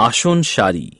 আসন সারি।